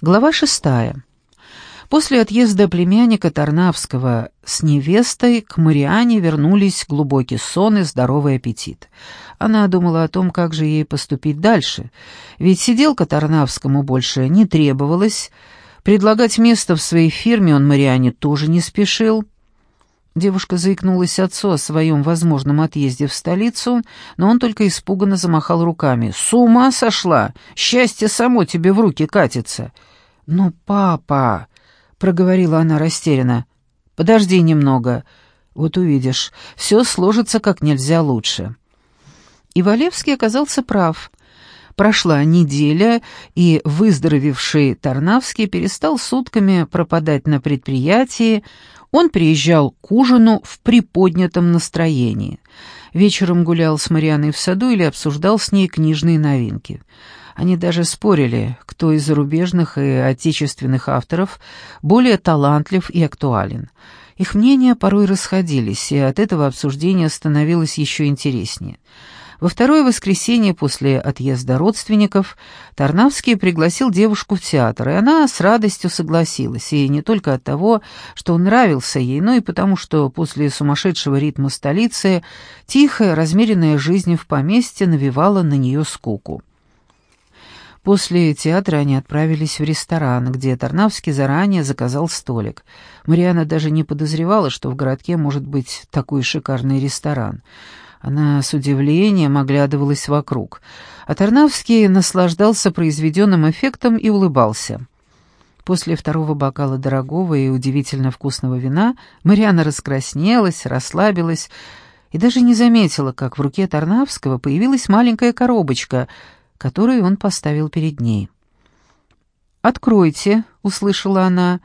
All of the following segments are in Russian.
Глава шестая. После отъезда племянника Тарнавского с невестой к Мариане вернулись глубокий сон и здоровый аппетит. Она думала о том, как же ей поступить дальше, ведь сиделка Тарнавскому больше не требовалась, предлагать место в своей фирме он Мариане тоже не спешил. Девушка заикнулась отцу о своем возможном отъезде в столицу, но он только испуганно замахал руками. «С ума сошла! Счастье само тебе в руки катится!» «Ну, папа!» — проговорила она растерянно. «Подожди немного. Вот увидишь, все сложится как нельзя лучше». И Валевский оказался прав. Прошла неделя, и выздоровевший Тарнавский перестал сутками пропадать на предприятии, он приезжал к ужину в приподнятом настроении. Вечером гулял с Марианой в саду или обсуждал с ней книжные новинки. Они даже спорили, кто из зарубежных и отечественных авторов более талантлив и актуален. Их мнения порой расходились, и от этого обсуждение становилось еще интереснее. Во второе воскресенье после отъезда родственников Тарнавский пригласил девушку в театр, и она с радостью согласилась, и не только от того, что он нравился ей, но и потому, что после сумасшедшего ритма столицы тихая, размеренная жизнь в поместье навевала на нее скуку. После театра они отправились в ресторан, где Тарнавский заранее заказал столик. Мариана даже не подозревала, что в городке может быть такой шикарный ресторан — она с удивлением оглядывалась вокруг, а Тарнавский наслаждался произведенным эффектом и улыбался. После второго бокала дорогого и удивительно вкусного вина Мариана раскраснелась, расслабилась и даже не заметила, как в руке Тарнавского появилась маленькая коробочка, которую он поставил перед ней. «Откройте», — услышала она.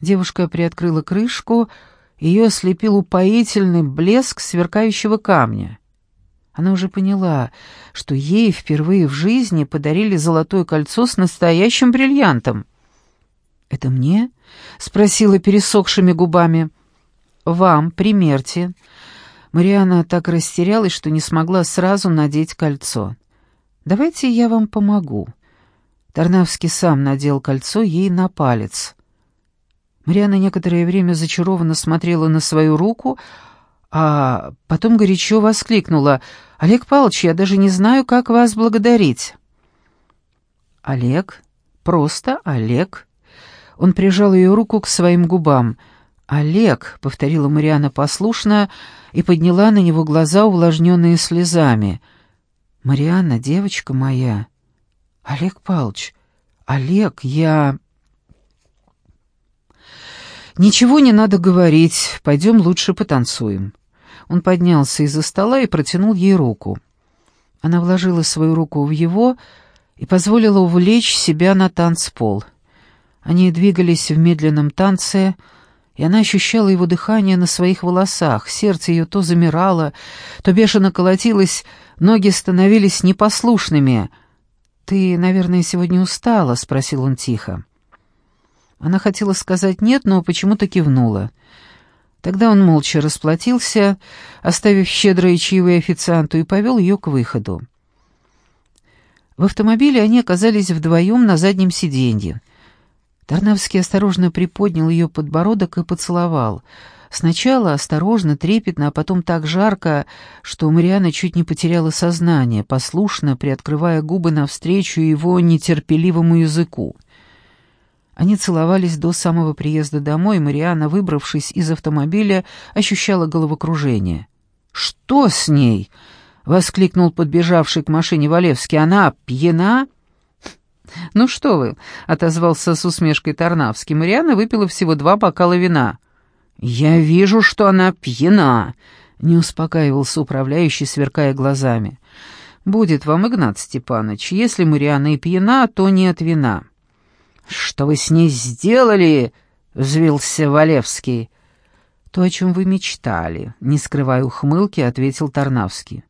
Девушка приоткрыла крышку — ее ослепил упоительный блеск сверкающего камня. Она уже поняла, что ей впервые в жизни подарили золотое кольцо с настоящим бриллиантом. «Это мне?» — спросила пересохшими губами. «Вам, примерьте». Мариана так растерялась, что не смогла сразу надеть кольцо. «Давайте я вам помогу». Тарнавский сам надел кольцо ей на палец. Мариана некоторое время зачарованно смотрела на свою руку, а потом горячо воскликнула. «Олег Павлович, я даже не знаю, как вас благодарить». «Олег? Просто Олег?» Он прижал ее руку к своим губам. «Олег», — повторила Мариана послушно и подняла на него глаза, увлажненные слезами. «Марианна, девочка моя». «Олег Павлович, Олег, я...» «Ничего не надо говорить, пойдем лучше потанцуем». Он поднялся из-за стола и протянул ей руку. Она вложила свою руку в его и позволила увлечь себя на танцпол. Они двигались в медленном танце, и она ощущала его дыхание на своих волосах. Сердце ее то замирало, то бешено колотилось, ноги становились непослушными. «Ты, наверное, сегодня устала?» — спросил он тихо. Она хотела сказать «нет», но почему-то кивнула. Тогда он молча расплатился, оставив щедрые чаевые официанту, и повел ее к выходу. В автомобиле они оказались вдвоем на заднем сиденье. Тарнавский осторожно приподнял ее подбородок и поцеловал. Сначала осторожно, трепетно, а потом так жарко, что Мариана чуть не потеряла сознание, послушно приоткрывая губы навстречу его нетерпеливому языку. Они целовались до самого приезда домой, Мариана, выбравшись из автомобиля, ощущала головокружение. «Что с ней?» — воскликнул подбежавший к машине Валевский. «Она пьяна?» «Ну что вы», — отозвался с усмешкой Тарнавский. Мариана выпила всего два бокала вина. «Я вижу, что она пьяна», — не успокаивался управляющий, сверкая глазами. «Будет вам, Игнат Степанович, если Мариана и пьяна, то не от вина». «Что вы с ней сделали?» — взвился Валевский. «То, о чем вы мечтали», — не скрывая ухмылки, ответил Тарнавский.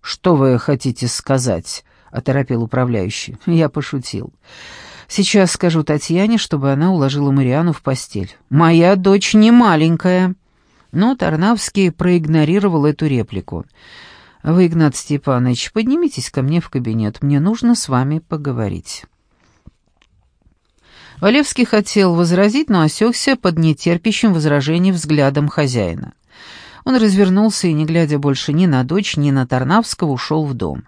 «Что вы хотите сказать?» — оторопел управляющий. «Я пошутил. Сейчас скажу Татьяне, чтобы она уложила Мариану в постель. Моя дочь не маленькая». Но Тарнавский проигнорировал эту реплику. «Вы, Игнат Степанович, поднимитесь ко мне в кабинет. Мне нужно с вами поговорить». Валевский хотел возразить, но осекся под нетерпящим возражений взглядом хозяина. Он развернулся и, не глядя больше ни на дочь, ни на Тарнавского, ушел в дом.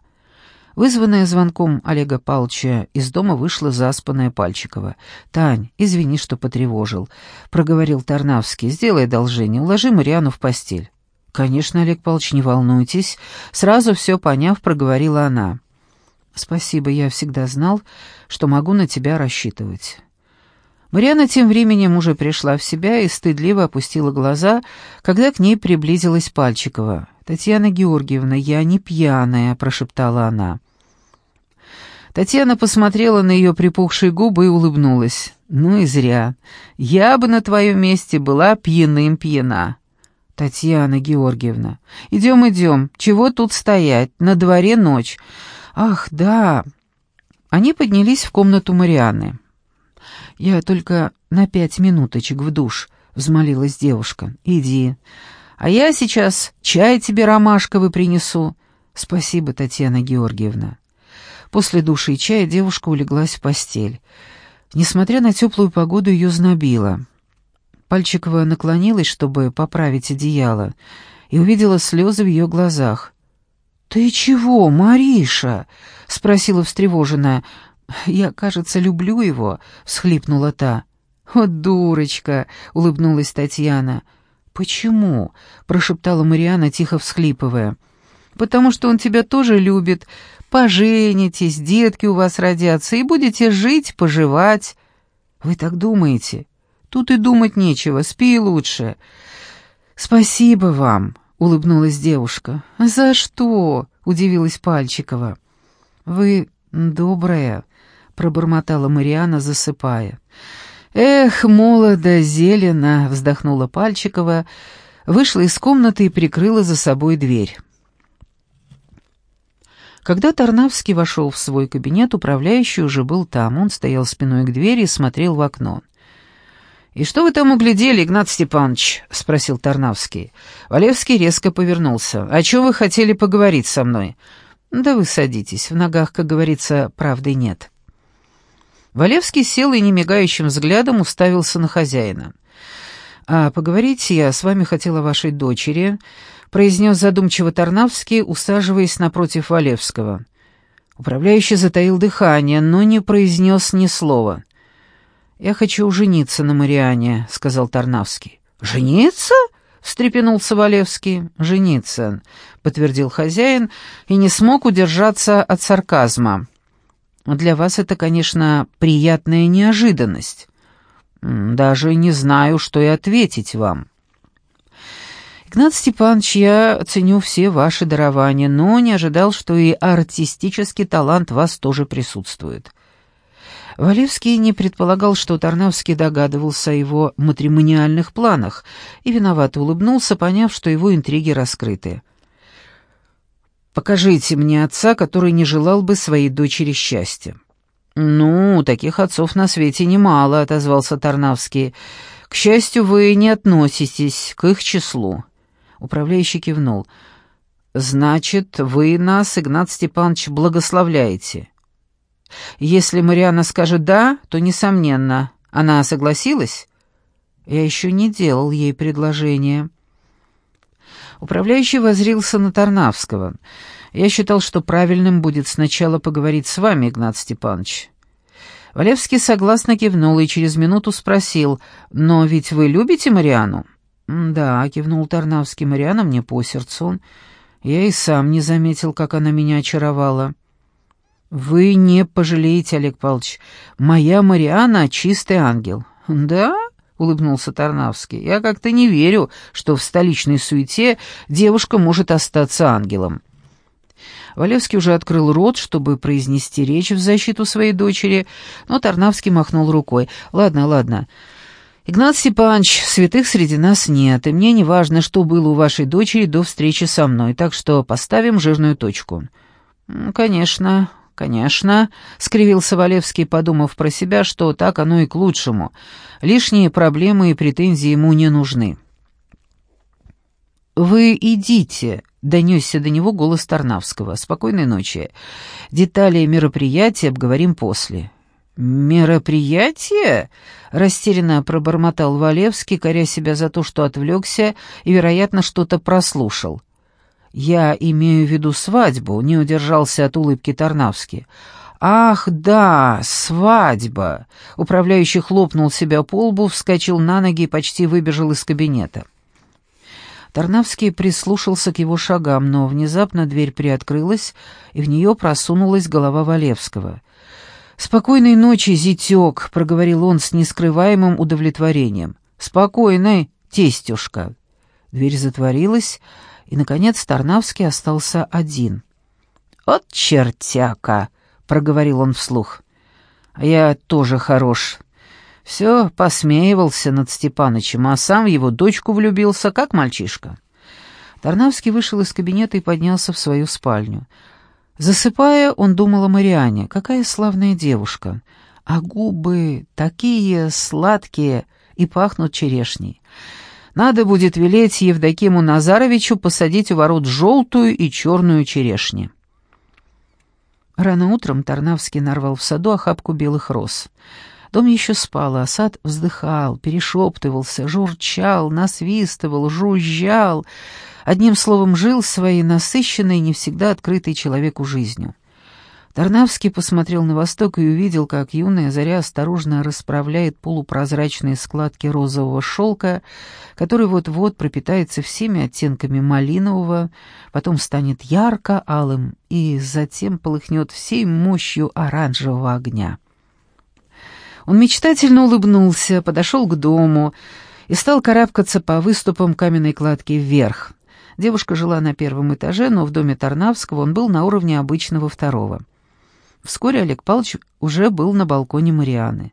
Вызванная звонком Олега Палча, из дома вышла заспанная Пальчикова. «Тань, извини, что потревожил», — проговорил Тарнавский. «Сделай одолжение, уложи Мариану в постель». «Конечно, Олег Павлович, не волнуйтесь», — сразу все поняв, проговорила она. «Спасибо, я всегда знал, что могу на тебя рассчитывать». Мариана тем временем уже пришла в себя и стыдливо опустила глаза, когда к ней приблизилась Пальчикова. «Татьяна Георгиевна, я не пьяная», — прошептала она. Татьяна посмотрела на ее припухшие губы и улыбнулась. «Ну и зря. Я бы на твоем месте была пьяным пьяна». «Татьяна Георгиевна, идем, идем. Чего тут стоять? На дворе ночь. Ах, да». Они поднялись в комнату Марианы. «Я только на пять минуточек в душ», — взмолилась девушка. «Иди. А я сейчас чай тебе ромашковый принесу». «Спасибо, Татьяна Георгиевна». После души и чая девушка улеглась в постель. Несмотря на теплую погоду, ее знобило. Пальчикова наклонилась, чтобы поправить одеяло, и увидела слезы в ее глазах. «Ты чего, Мариша?» — спросила встревоженная. «Я, кажется, люблю его», — всхлипнула та. «Вот дурочка!» — улыбнулась Татьяна. «Почему?» — прошептала Мариана, тихо всхлипывая. «Потому что он тебя тоже любит, Поженитесь, детки у вас родятся, и будете жить, поживать. Вы так думаете? Тут и думать нечего, спи лучше. Спасибо вам, улыбнулась девушка. За что? удивилась Пальчикова. Вы добрая, пробормотала Мариана, засыпая. Эх, молодо зелено, вздохнула Пальчикова, вышла из комнаты и прикрыла за собой дверь. Когда Тарнавский вошел в свой кабинет, управляющий уже был там. Он стоял спиной к двери и смотрел в окно. «И что вы там углядели, Игнат Степанович?» — спросил Тарнавский. Валевский резко повернулся. «О чем вы хотели поговорить со мной?» «Да вы садитесь. В ногах, как говорится, правды нет». Валевский сел и немигающим взглядом уставился на хозяина. «А поговорить я с вами хотела вашей дочери, произнес задумчиво Тарнавский, усаживаясь напротив Валевского. Управляющий затаил дыхание, но не произнес ни слова. «Я хочу жениться на Мариане», — сказал Тарнавский. «Жениться?» — встрепенулся Валевский. «Жениться», — подтвердил хозяин и не смог удержаться от сарказма. «Для вас это, конечно, приятная неожиданность. Даже не знаю, что и ответить вам». Игнат Степанович, я ценю все ваши дарования, но не ожидал, что и артистический талант вас тоже присутствует. Валевский не предполагал, что Тарнавский догадывался о его матримониальных планах, и виновато улыбнулся, поняв, что его интриги раскрыты. «Покажите мне отца, который не желал бы своей дочери счастья». «Ну, таких отцов на свете немало», — отозвался Тарнавский. «К счастью, вы не относитесь к их числу». Управляющий кивнул. «Значит, вы нас, Игнат Степанович, благословляете?» «Если Мариана скажет «да», то, несомненно, она согласилась?» «Я еще не делал ей предложение». Управляющий возрился на Тарнавского. «Я считал, что правильным будет сначала поговорить с вами, Игнат Степанович». Валевский согласно кивнул и через минуту спросил, «Но ведь вы любите Мариану?» «Да», — кивнул Тарнавский, — «Мариана мне по сердцу. Я и сам не заметил, как она меня очаровала». «Вы не пожалеете, Олег Павлович. Моя Мариана — чистый ангел». «Да?» — улыбнулся Тарнавский. «Я как-то не верю, что в столичной суете девушка может остаться ангелом». Валевский уже открыл рот, чтобы произнести речь в защиту своей дочери, но Тарнавский махнул рукой. «Ладно, ладно. «Игнат Степанович, святых среди нас нет, и мне не важно, что было у вашей дочери до встречи со мной, так что поставим жирную точку». «Конечно, конечно», — скривился Валевский, подумав про себя, что так оно и к лучшему. Лишние проблемы и претензии ему не нужны. «Вы идите», — донесся до него голос Тарнавского. «Спокойной ночи. Детали мероприятия обговорим после». «Мероприятие?» — растерянно пробормотал Валевский, коря себя за то, что отвлекся и, вероятно, что-то прослушал. «Я имею в виду свадьбу», — не удержался от улыбки Тарнавский. «Ах, да, свадьба!» Управляющий хлопнул себя по лбу, вскочил на ноги и почти выбежал из кабинета. Тарнавский прислушался к его шагам, но внезапно дверь приоткрылась, и в нее просунулась голова Валевского. «Спокойной ночи, зятек», — проговорил он с нескрываемым удовлетворением. «Спокойной, тестюшка». Дверь затворилась, и, наконец, Тарнавский остался один. «От чертяка!» — проговорил он вслух. «А я тоже хорош. Все посмеивался над Степанычем, а сам в его дочку влюбился, как мальчишка». Тарнавский вышел из кабинета и поднялся в свою спальню. Засыпая, он думал о Мариане. Какая славная девушка. А губы такие сладкие и пахнут черешней. Надо будет велеть Евдокиму Назаровичу посадить у ворот желтую и черную черешни. Рано утром Тарнавский нарвал в саду охапку белых роз. Дом еще спал, а сад вздыхал, перешептывался, журчал, насвистывал, жужжал. Одним словом, жил своей насыщенной, не всегда открытой человеку жизнью. Тарнавский посмотрел на восток и увидел, как юная заря осторожно расправляет полупрозрачные складки розового шелка, который вот-вот пропитается всеми оттенками малинового, потом станет ярко-алым и затем полыхнет всей мощью оранжевого огня. Он мечтательно улыбнулся, подошел к дому и стал карабкаться по выступам каменной кладки вверх. Девушка жила на первом этаже, но в доме Тарнавского он был на уровне обычного второго. Вскоре Олег Павлович уже был на балконе Марианы.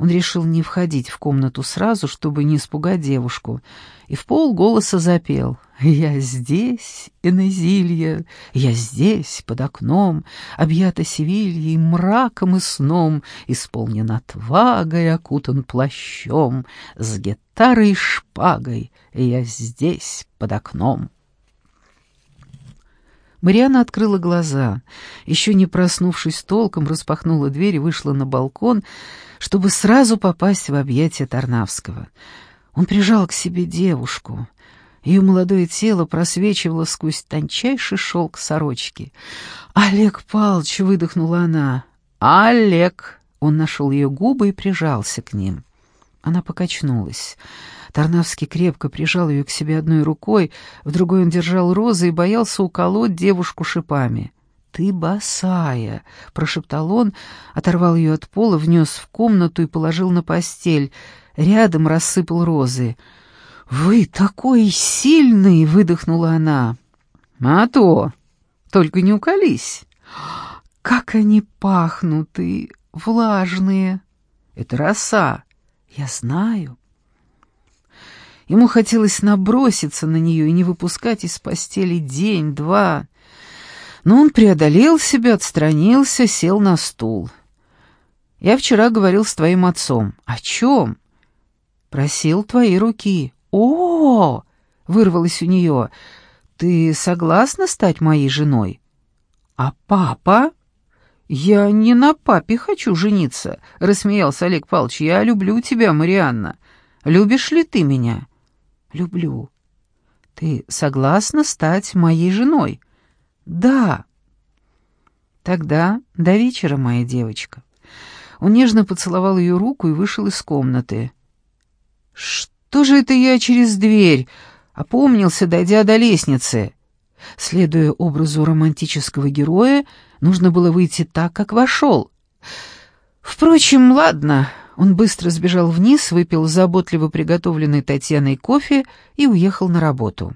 Он решил не входить в комнату сразу, чтобы не испугать девушку, и в полголоса запел «Я здесь, Энезилья, я здесь, под окном, объята Севильей, мраком и сном, исполнен отвагой, окутан плащом, с гитарой и шпагой, я здесь, под окном». Мариана открыла глаза. Еще не проснувшись толком, распахнула дверь и вышла на балкон, чтобы сразу попасть в объятия Тарнавского. Он прижал к себе девушку. Ее молодое тело просвечивало сквозь тончайший шелк сорочки. «Олег Палыч!» — выдохнула она. «Олег!» — он нашел ее губы и прижался к ним. Она покачнулась. Тарнавский крепко прижал ее к себе одной рукой, в другой он держал розы и боялся уколоть девушку шипами. «Ты босая!» — прошептал он, оторвал ее от пола, внес в комнату и положил на постель. Рядом рассыпал розы. «Вы такой сильный!» — выдохнула она. «А то! Только не уколись!» «Как они пахнут и влажные!» «Это роса!» «Я знаю!» Ему хотелось наброситься на нее и не выпускать из постели день-два. Но он преодолел себя, отстранился, сел на стул. «Я вчера говорил с твоим отцом. О чем?» «Просил твои руки». «О!» — вырвалось у нее. «Ты согласна стать моей женой?» «А папа?» «Я не на папе хочу жениться», — рассмеялся Олег Павлович. «Я люблю тебя, Марианна. Любишь ли ты меня?» люблю. Ты согласна стать моей женой? Да. Тогда до вечера, моя девочка. Он нежно поцеловал ее руку и вышел из комнаты. Что же это я через дверь? Опомнился, дойдя до лестницы. Следуя образу романтического героя, нужно было выйти так, как вошел. Впрочем, ладно, он быстро сбежал вниз, выпил заботливо приготовленный Татьяной кофе и уехал на работу.